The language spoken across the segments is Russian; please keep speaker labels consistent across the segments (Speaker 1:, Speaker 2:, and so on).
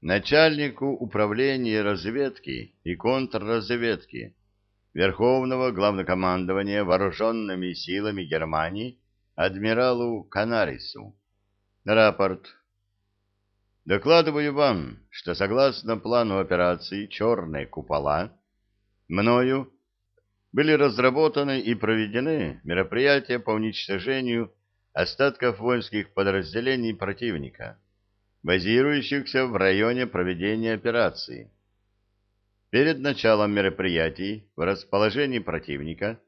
Speaker 1: начальнику управления разведки и контрразведки Верховного Главнокомандования Вооруженными силами Германии адмиралу Канарису. Рапорт. Докладываю вам, что согласно плану операции «Черные купола» мною были разработаны и проведены мероприятия по уничтожению остатков воинских подразделений противника, базирующихся в районе проведения операции. Перед началом мероприятий в расположении противника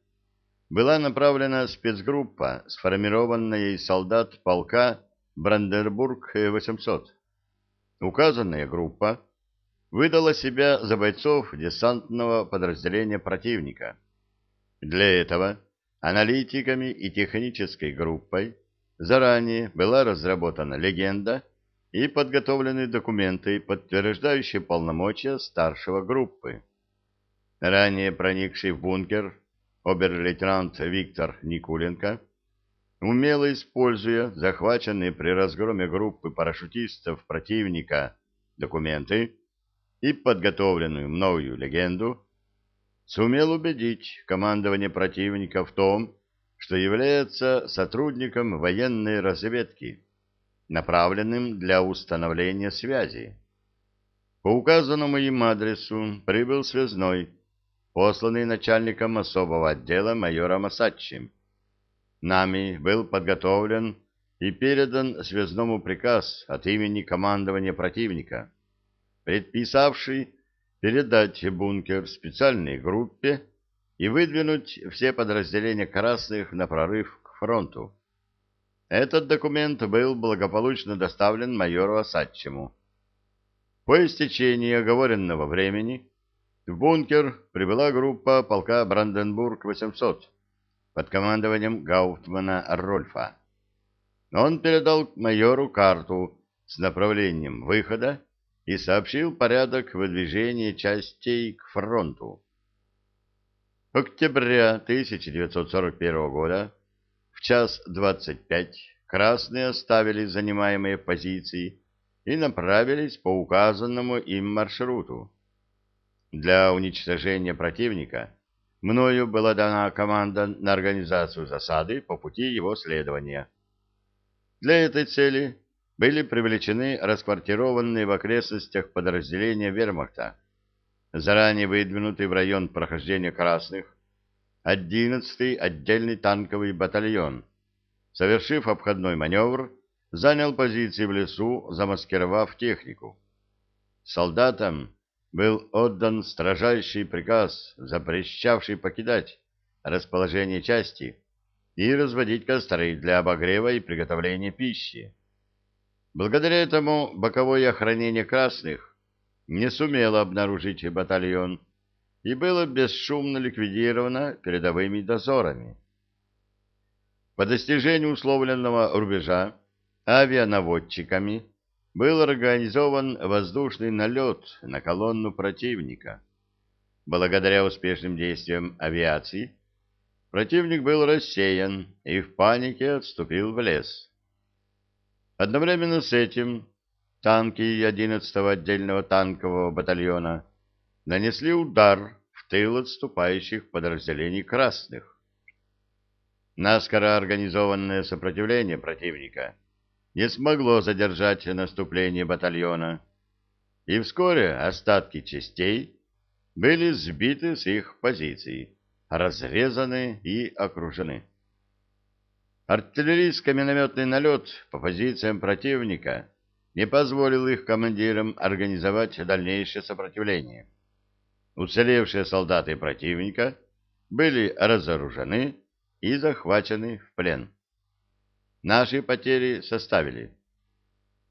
Speaker 1: была направлена спецгруппа, сформированная из солдат полка Бранденбург-800. Указанная группа выдала себя за бойцов десантного подразделения противника – для этого аналитиками и технической группой заранее была разработана легенда и подготовлены документы, подтверждающие полномочия старшего группы. Ранее проникший в бункер обер-лейтенант Виктор Никуленко, умело используя захваченные при разгроме группы парашютистов противника документы и подготовленную мною легенду, сумел убедить командование противника в том, что является сотрудником военной разведки, направленным для установления связи. По указанному им адресу прибыл связной, посланный начальником особого отдела майором Асачи. Нами был подготовлен и передан связному приказ от имени командования противника, предписавший передать бункер специальной группе и выдвинуть все подразделения красных на прорыв к фронту. Этот документ был благополучно доставлен майору Осадчему. По истечении оговоренного времени в бункер прибыла группа полка Бранденбург-800 под командованием Гауптмана Рольфа. Он передал майору карту с направлением выхода и сообщил порядок выдвижения частей к фронту. Октября 1941 года час 25 красные оставили занимаемые позиции и направились по указанному им маршруту. Для уничтожения противника мною была дана команда на организацию засады по пути его следования. Для этой цели были привлечены расквартированные в окрестностях подразделения вермахта, заранее выдвинутый в район прохождения красных, 11-й отдельный танковый батальон, совершив обходной маневр, занял позиции в лесу, замаскировав технику. Солдатам был отдан строжайший приказ, запрещавший покидать расположение части и разводить костры для обогрева и приготовления пищи. Благодаря этому боковое охранение красных не сумело обнаружить батальон и было бесшумно ликвидировано передовыми дозорами. По достижению условленного рубежа авианаводчиками был организован воздушный налет на колонну противника. Благодаря успешным действиям авиации противник был рассеян и в панике отступил в лес. Одновременно с этим танки 11-го отдельного танкового батальона нанесли удар в тыл отступающих подразделений красных. Наскоро организованное сопротивление противника не смогло задержать наступление батальона, и вскоре остатки частей были сбиты с их позиций, разрезаны и окружены. Артиллерийско-минометный налет по позициям противника не позволил их командирам организовать дальнейшее сопротивление. Уцелевшие солдаты противника были разоружены и захвачены в плен. Наши потери составили.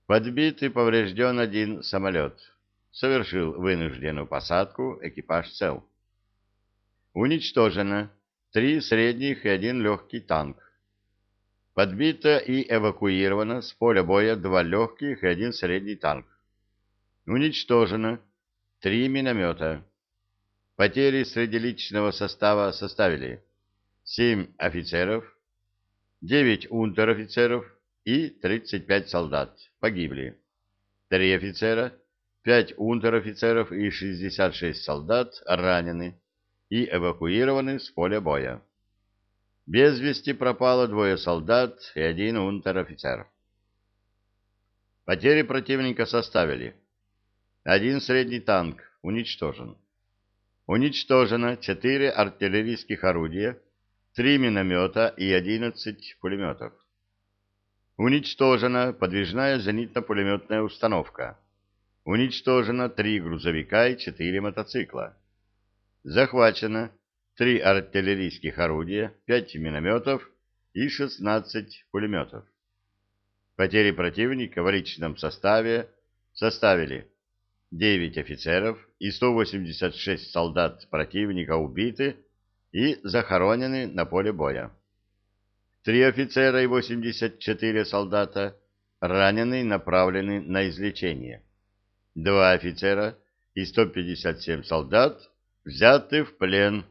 Speaker 1: Подбит и поврежден один самолет. Совершил вынужденную посадку, экипаж цел. Уничтожено три средних и один легкий танк Подбито и эвакуировано с поля боя два легких и один средний танк. Уничтожено три миномета. Потери среди личного состава составили 7 офицеров, 9 унтер-офицеров и 35 солдат. Погибли. 3 офицера, 5 унтер-офицеров и 66 солдат ранены и эвакуированы с поля боя. Без вести пропало двое солдат и один унтер-офицер. Потери противника составили. Один средний танк уничтожен. Уничтожено 4 артиллерийских орудия, 3 миномета и 11 пулеметов. Уничтожена подвижная зенитно-пулеметная установка. Уничтожено 3 грузовика и 4 мотоцикла. Захвачено 3 артиллерийских орудия, 5 минометов и 16 пулеметов. Потери противника в личном составе составили 9 офицеров и 186 солдат противника убиты и захоронены на поле боя. Три офицера и 84 солдата ранены и направлены на излечение. Два офицера и 157 солдат взяты в плен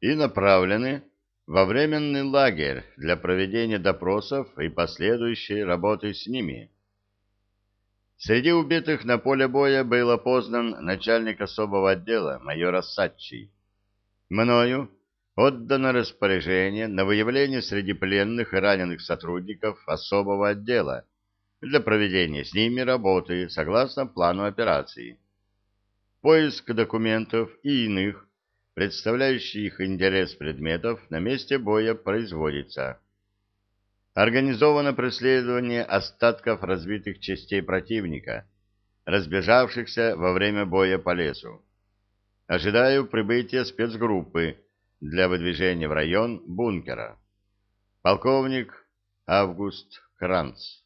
Speaker 1: и направлены во временный лагерь для проведения допросов и последующей работы с ними. Среди убитых на поле боя был опознан начальник особого отдела майор Ассадчий. Мною отдано распоряжение на выявление среди пленных и раненых сотрудников особого отдела для проведения с ними работы согласно плану операции. Поиск документов и иных, представляющих интерес предметов, на месте боя производится. Организовано преследование остатков разбитых частей противника, разбежавшихся во время боя по лесу. Ожидаю прибытия спецгруппы для выдвижения в район бункера. Полковник Август Кранц